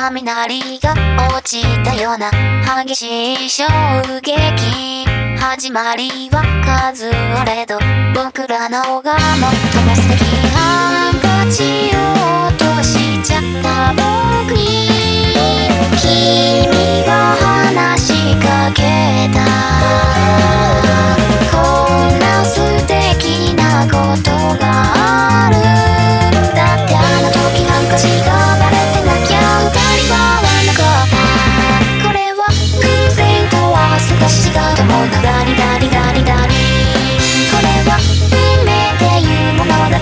雷が落ちたような激しい衝撃始まりは数あれど僕らのが最も素敵ハンカチを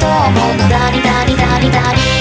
と思うのダリダリダリ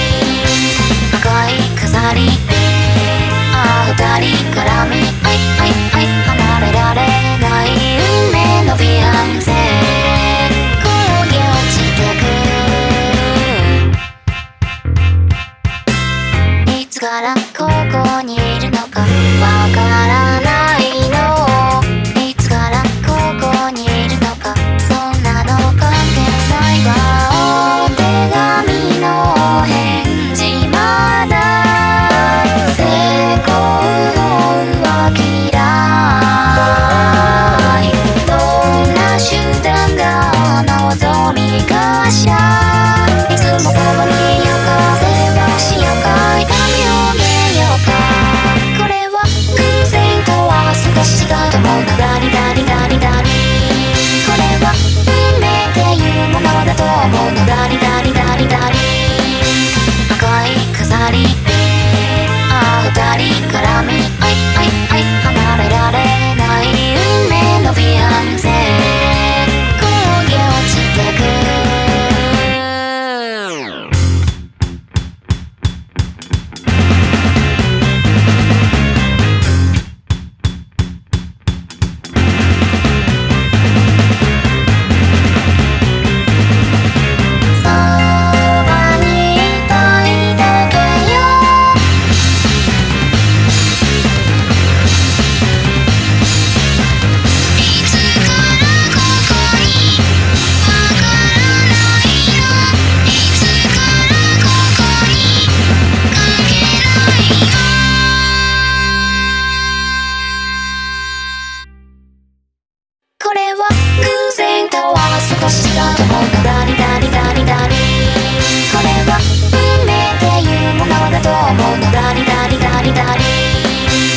のダリダリダリダリ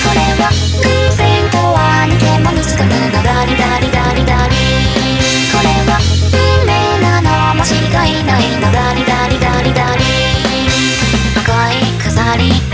これは偶然とは似ても見つかむのダリダリダリダリこれは運命なの間違いないのダリダリダリダリ赤い飾り